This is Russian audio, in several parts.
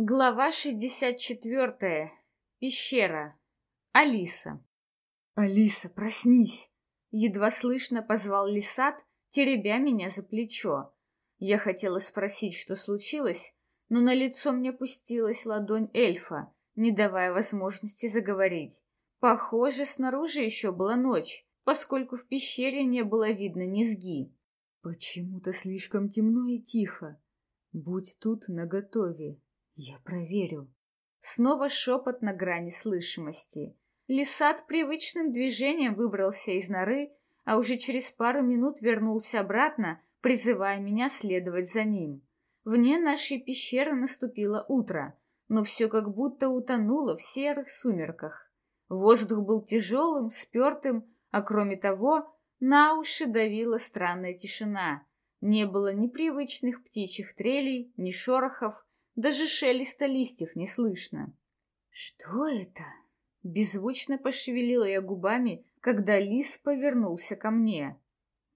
Глава 64. Пещера. Алиса. «Алиса, проснись!» Едва слышно позвал Лисат, теребя меня за плечо. Я хотела спросить, что случилось, но на лицо мне пустилась ладонь эльфа, не давая возможности заговорить. Похоже, снаружи еще была ночь, поскольку в пещере не было видно низги. «Почему-то слишком темно и тихо. Будь тут наготове», я проверю. Снова шепот на грани слышимости. Лисат привычным движением выбрался из норы, а уже через пару минут вернулся обратно, призывая меня следовать за ним. Вне нашей пещеры наступило утро, но все как будто утонуло в серых сумерках. Воздух был тяжелым, спертым, а кроме того, на уши давила странная тишина. Не было ни привычных птичьих трелей, ни шорохов, даже шелеста листьев не слышно. «Что это?» Беззвучно пошевелила я губами, когда лис повернулся ко мне.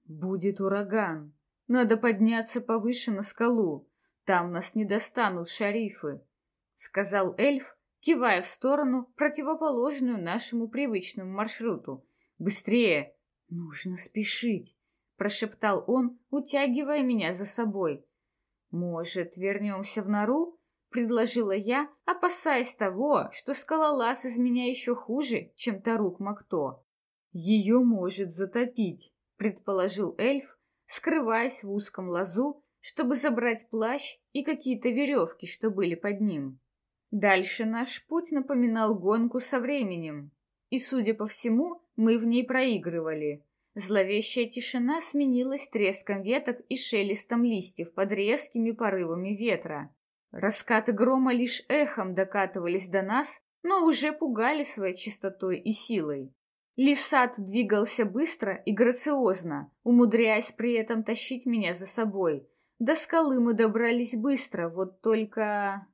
«Будет ураган. Надо подняться повыше на скалу. Там нас не достанут шарифы», — сказал эльф, кивая в сторону, противоположную нашему привычному маршруту. «Быстрее! Нужно спешить!» — прошептал он, утягивая меня за собой. «Может, вернемся в нору?» — предложила я, опасаясь того, что скалолаз из меня еще хуже, чем Тарук Макто. «Ее может затопить», — предположил эльф, скрываясь в узком лазу, чтобы забрать плащ и какие-то веревки, что были под ним. Дальше наш путь напоминал гонку со временем, и, судя по всему, мы в ней проигрывали. Зловещая тишина сменилась треском веток и шелестом листьев под резкими порывами ветра. Раскаты грома лишь эхом докатывались до нас, но уже пугали своей чистотой и силой. Лисат двигался быстро и грациозно, умудряясь при этом тащить меня за собой. До скалы мы добрались быстро, вот только...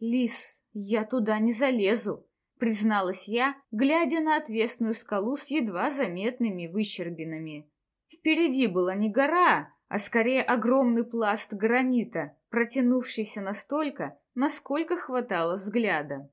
Лис, я туда не залезу призналась я, глядя на отвесную скалу с едва заметными выщербинами. Впереди была не гора, а скорее огромный пласт гранита, протянувшийся настолько, насколько хватало взгляда.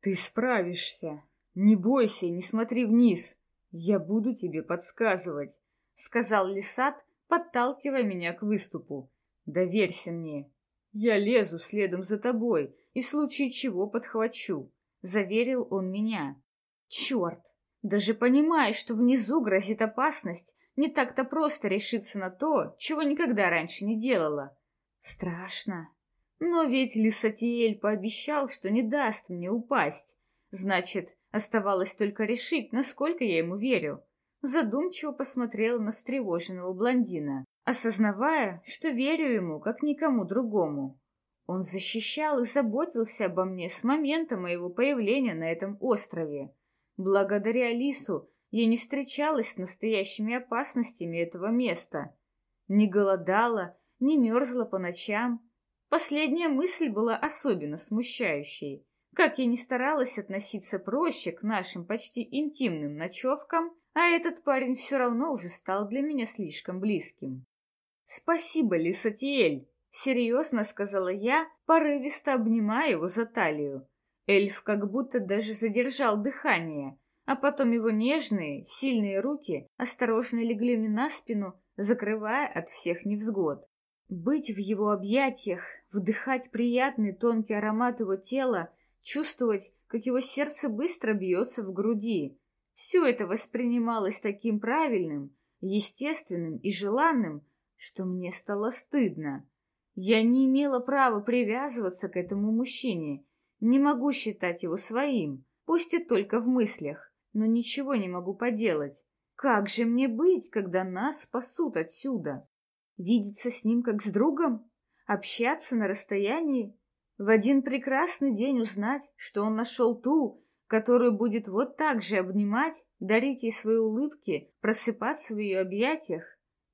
«Ты справишься. Не бойся не смотри вниз. Я буду тебе подсказывать», — сказал Лисат, подталкивая меня к выступу. «Доверься мне. Я лезу следом за тобой и в случае чего подхвачу. — заверил он меня. «Черт! Даже понимая, что внизу грозит опасность, не так-то просто решиться на то, чего никогда раньше не делала. Страшно. Но ведь Лисатиэль пообещал, что не даст мне упасть. Значит, оставалось только решить, насколько я ему верю. Задумчиво посмотрела на встревоженного блондина, осознавая, что верю ему, как никому другому. Он защищал и заботился обо мне с момента моего появления на этом острове. Благодаря Лису я не встречалась с настоящими опасностями этого места. Не голодала, не мерзла по ночам. Последняя мысль была особенно смущающей. Как я не старалась относиться проще к нашим почти интимным ночевкам, а этот парень все равно уже стал для меня слишком близким. «Спасибо, Лисатиэль!» Серьезно сказала я, порывисто обнимая его за талию. Эльф как будто даже задержал дыхание, а потом его нежные, сильные руки осторожно легли мне на спину, закрывая от всех невзгод. Быть в его объятиях, вдыхать приятный тонкий аромат его тела, чувствовать, как его сердце быстро бьется в груди. Все это воспринималось таким правильным, естественным и желанным, что мне стало стыдно. Я не имела права привязываться к этому мужчине, не могу считать его своим, пусть и только в мыслях, но ничего не могу поделать. Как же мне быть, когда нас спасут отсюда? Видеться с ним как с другом? Общаться на расстоянии? В один прекрасный день узнать, что он нашел ту, которую будет вот так же обнимать, дарить ей свои улыбки, просыпаться в ее объятиях?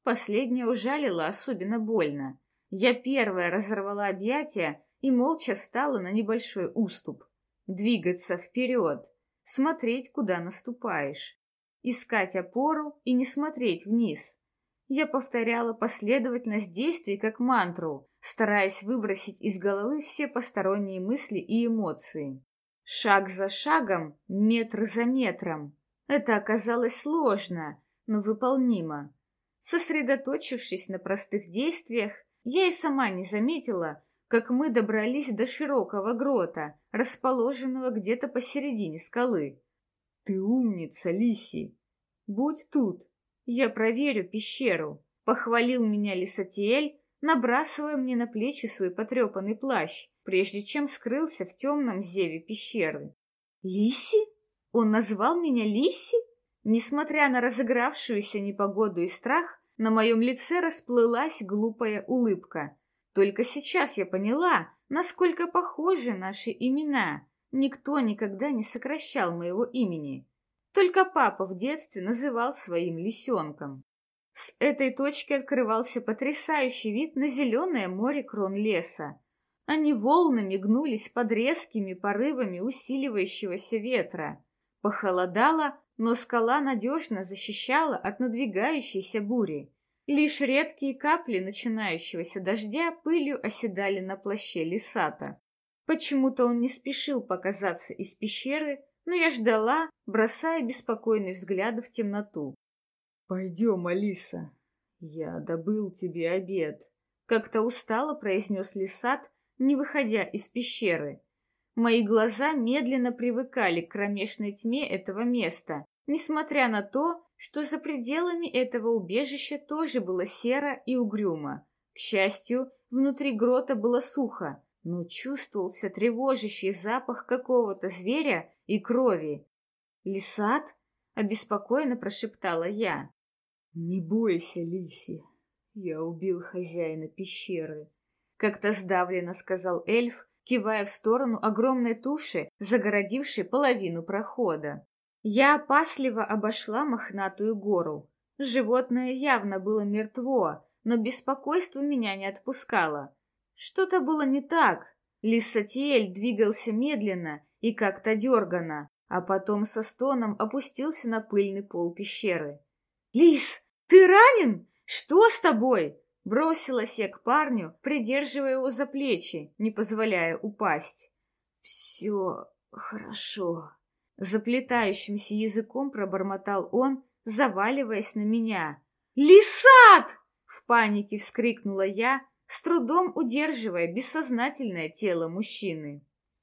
Последнее ужалило особенно больно. Я первая разорвала объятия и молча встала на небольшой уступ. Двигаться вперед, смотреть, куда наступаешь, искать опору и не смотреть вниз. Я повторяла последовательность действий как мантру, стараясь выбросить из головы все посторонние мысли и эмоции. Шаг за шагом, метр за метром. Это оказалось сложно, но выполнимо. Сосредоточившись на простых действиях, я и сама не заметила, как мы добрались до широкого грота, расположенного где-то посередине скалы. «Ты умница, Лиси! Будь тут, я проверю пещеру», — похвалил меня Лисатиэль, набрасывая мне на плечи свой потрепанный плащ, прежде чем скрылся в темном зеве пещеры. «Лиси? Он назвал меня Лиси?» Несмотря на разыгравшуюся непогоду и страх, на моем лице расплылась глупая улыбка. Только сейчас я поняла, насколько похожи наши имена. Никто никогда не сокращал моего имени. Только папа в детстве называл своим лисенком. С этой точки открывался потрясающий вид на зеленое море крон леса. Они волнами гнулись под резкими порывами усиливающегося ветра. Похолодало, но скала надежно защищала от надвигающейся бури. Лишь редкие капли начинающегося дождя пылью оседали на плаще Лисата. Почему-то он не спешил показаться из пещеры, но я ждала, бросая беспокойный взгляд в темноту. «Пойдем, Алиса, я добыл тебе обед», — как-то устало произнес Лисат, не выходя из пещеры. Мои глаза медленно привыкали к кромешной тьме этого места, несмотря на то, что за пределами этого убежища тоже было серо и угрюмо. К счастью, внутри грота было сухо, но чувствовался тревожащий запах какого-то зверя и крови. «Лисат?» — обеспокоенно прошептала я. «Не бойся, Лиси, я убил хозяина пещеры», — как-то сдавленно сказал эльф, кивая в сторону огромной туши, загородившей половину прохода. Я опасливо обошла мохнатую гору. Животное явно было мертво, но беспокойство меня не отпускало. Что-то было не так. Лисатиэль двигался медленно и как-то дерганно, а потом со стоном опустился на пыльный пол пещеры. «Лис, ты ранен? Что с тобой?» Бросилась я к парню, придерживая его за плечи, не позволяя упасть. «Все хорошо», — заплетающимся языком пробормотал он, заваливаясь на меня. «Лисат!» — в панике вскрикнула я, с трудом удерживая бессознательное тело мужчины.